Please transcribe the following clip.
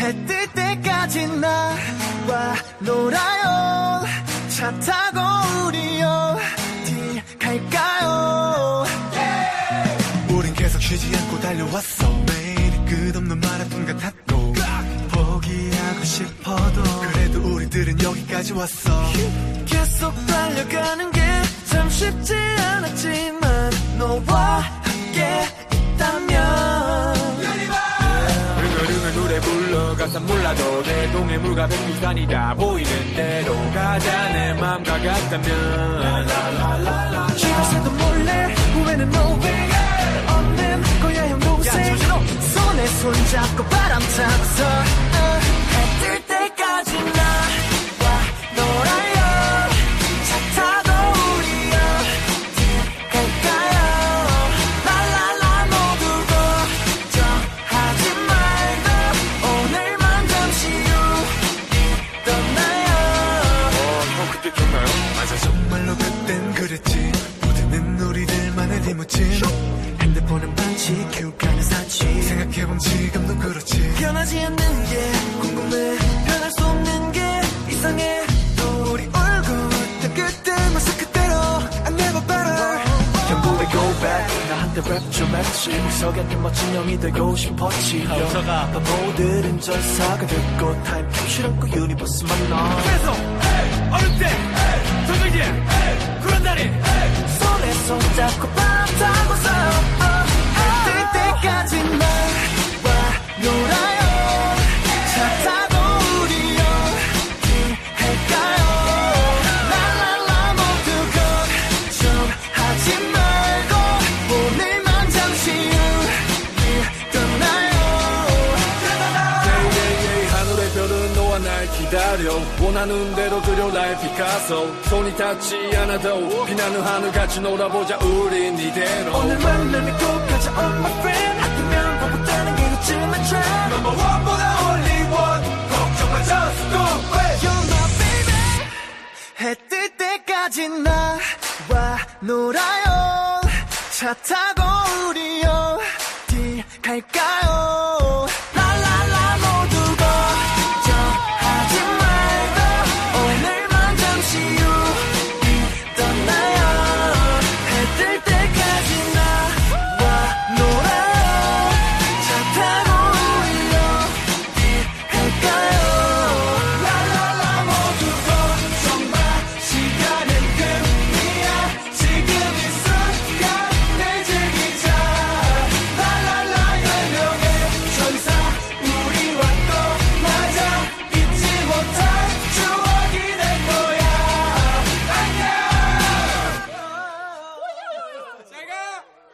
해뜰 때까지 나와 놀아요. 차 타고 우리 어디 갈까요? 우린 계속 쉬지 않고 달려왔어. 매일이 끝없는 마라톤 같았고 포기하고 싶어도 그래도 우리들은 여기까지 왔어. 계속 달려가는 게 참 쉽지 않았지 가사 몰라도 내 동해물과 백두산이 다. 보이는 대로 가자. 내 맘과 같다면. 집에서도 몰래 후회는 no way 없는 거야 형 동생 손에 손잡고 바람 타고서 생각해본 지금도 그렇지. 변하지 않는 게 궁금해. 변할 수 없는 게 이상해. 또 우리 얼굴 다 그때마서 그대로 I never better 전부에 go back 나 한때 랩좀 했지. 무석했던 멋진 형이 되고 싶었지. 형서가 바보들은 전사가 됐고 타임 캡슐 안고 유니버스 만나 그래서 에이, 어느 때 에이, 저녁에 에이, 그런 날이 기다려. 원하는 대로 그려 나의 피카소 손이 닿지 않아도 비나는 하늘같이 놀아보자 우린 이대로. 오늘 만남이 꼭 가자 on my friend 아끼면 바보다는 게 요즘의 trend 넘버 원보다 only one. 걱정만 just go away You're my baby. 해 뜰 때까지 나와 놀아요. 차 타고 우리 어디 갈까요